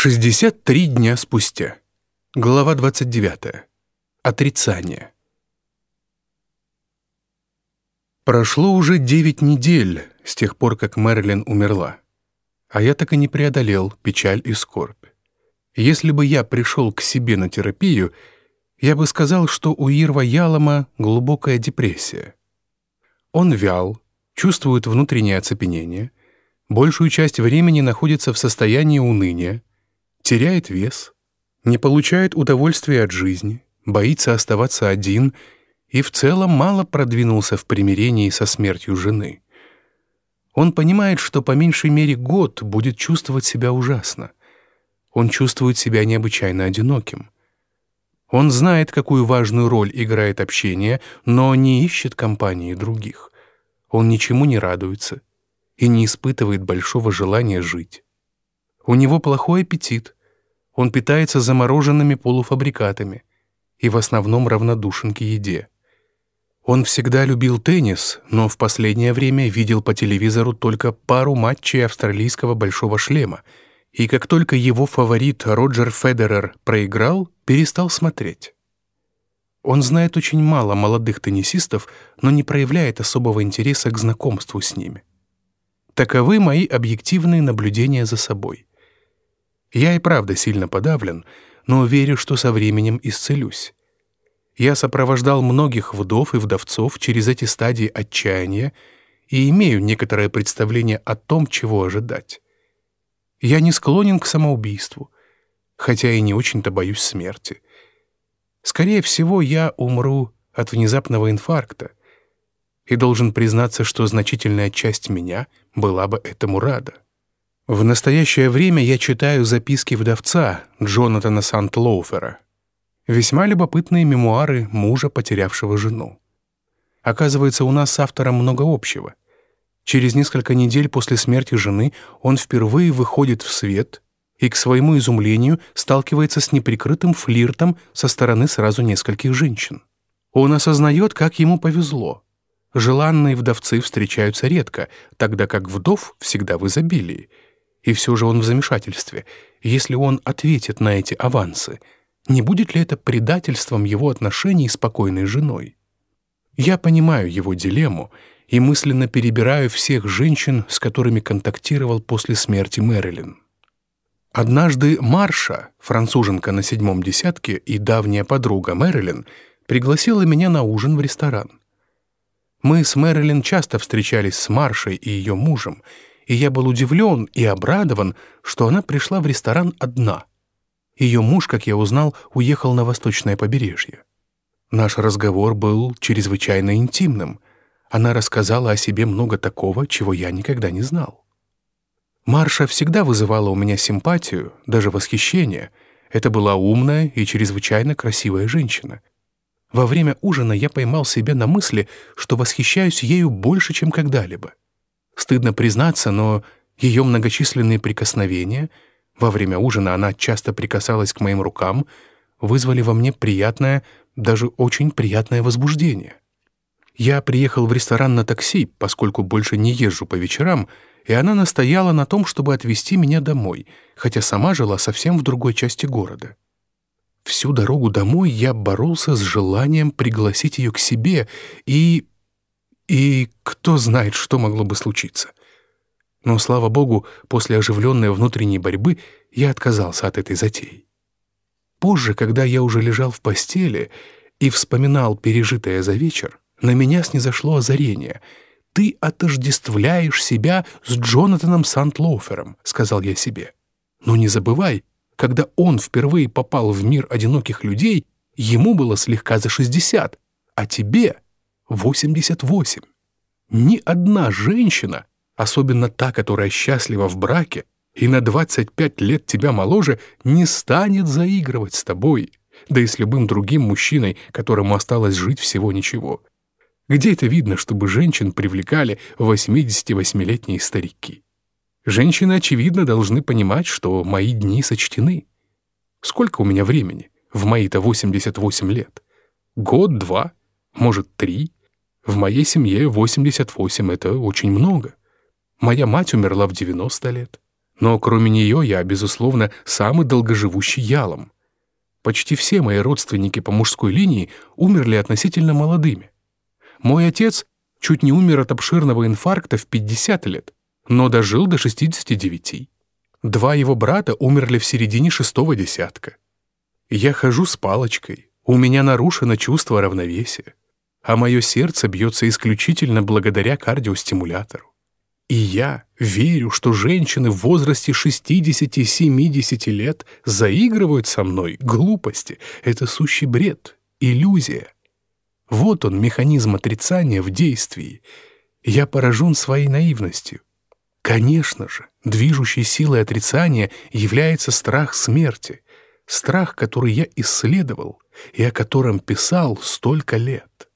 63 дня спустя. Глава 29. Отрицание. Прошло уже 9 недель с тех пор, как Мэрилин умерла, а я так и не преодолел печаль и скорбь. Если бы я пришел к себе на терапию, я бы сказал, что у Ирва Ялома глубокая депрессия. Он вял, чувствует внутреннее оцепенение, большую часть времени находится в состоянии уныния, теряет вес, не получает удовольствия от жизни, боится оставаться один и в целом мало продвинулся в примирении со смертью жены. Он понимает, что по меньшей мере год будет чувствовать себя ужасно. Он чувствует себя необычайно одиноким. Он знает, какую важную роль играет общение, но не ищет компании других. Он ничему не радуется и не испытывает большого желания жить. У него плохой аппетит, он питается замороженными полуфабрикатами и в основном равнодушен к еде. Он всегда любил теннис, но в последнее время видел по телевизору только пару матчей австралийского большого шлема, и как только его фаворит Роджер Федерер проиграл, перестал смотреть. Он знает очень мало молодых теннисистов, но не проявляет особого интереса к знакомству с ними. Таковы мои объективные наблюдения за собой. Я и правда сильно подавлен, но верю, что со временем исцелюсь. Я сопровождал многих вдов и вдовцов через эти стадии отчаяния и имею некоторое представление о том, чего ожидать. Я не склонен к самоубийству, хотя и не очень-то боюсь смерти. Скорее всего, я умру от внезапного инфаркта и должен признаться, что значительная часть меня была бы этому рада. В настоящее время я читаю записки вдовца Джонатана Сант-Лоуфера. Весьма любопытные мемуары мужа, потерявшего жену. Оказывается, у нас с автором много общего. Через несколько недель после смерти жены он впервые выходит в свет и, к своему изумлению, сталкивается с неприкрытым флиртом со стороны сразу нескольких женщин. Он осознает, как ему повезло. Желанные вдовцы встречаются редко, тогда как вдов всегда в изобилии — и все же он в замешательстве. Если он ответит на эти авансы, не будет ли это предательством его отношений с покойной женой? Я понимаю его дилемму и мысленно перебираю всех женщин, с которыми контактировал после смерти Мэрилин. Однажды Марша, француженка на седьмом десятке и давняя подруга Мэрилин, пригласила меня на ужин в ресторан. Мы с Мэрилин часто встречались с Маршей и ее мужем, и я был удивлен и обрадован, что она пришла в ресторан одна. Ее муж, как я узнал, уехал на восточное побережье. Наш разговор был чрезвычайно интимным. Она рассказала о себе много такого, чего я никогда не знал. Марша всегда вызывала у меня симпатию, даже восхищение. Это была умная и чрезвычайно красивая женщина. Во время ужина я поймал себя на мысли, что восхищаюсь ею больше, чем когда-либо. Стыдно признаться, но ее многочисленные прикосновения, во время ужина она часто прикасалась к моим рукам, вызвали во мне приятное, даже очень приятное возбуждение. Я приехал в ресторан на такси, поскольку больше не езжу по вечерам, и она настояла на том, чтобы отвезти меня домой, хотя сама жила совсем в другой части города. Всю дорогу домой я боролся с желанием пригласить ее к себе и и кто знает, что могло бы случиться. Но, слава богу, после оживленной внутренней борьбы я отказался от этой затеи. Позже, когда я уже лежал в постели и вспоминал пережитое за вечер, на меня снизошло озарение. «Ты отождествляешь себя с Джонатаном Сант-Лоуфером», — сказал я себе. «Но не забывай, когда он впервые попал в мир одиноких людей, ему было слегка за 60, а тебе 88. Ни одна женщина, особенно та, которая счастлива в браке и на 25 лет тебя моложе, не станет заигрывать с тобой, да и с любым другим мужчиной, которому осталось жить всего ничего. Где это видно, чтобы женщин привлекали 88-летние старики? Женщины, очевидно, должны понимать, что мои дни сочтены. Сколько у меня времени в мои-то 88 лет? Год, два, может, три? В моей семье 88 — это очень много. Моя мать умерла в 90 лет. Но кроме нее я, безусловно, самый долгоживущий ялом. Почти все мои родственники по мужской линии умерли относительно молодыми. Мой отец чуть не умер от обширного инфаркта в 50 лет, но дожил до 69. Два его брата умерли в середине шестого десятка. Я хожу с палочкой, у меня нарушено чувство равновесия, а мое сердце бьется исключительно благодаря кардиостимулятору. И я верю, что женщины в возрасте 60-70 лет заигрывают со мной. Глупости. Это сущий бред. Иллюзия. Вот он, механизм отрицания в действии. Я поражен своей наивностью. Конечно же, движущей силой отрицания является страх смерти. Страх, который я исследовал и о котором писал столько лет.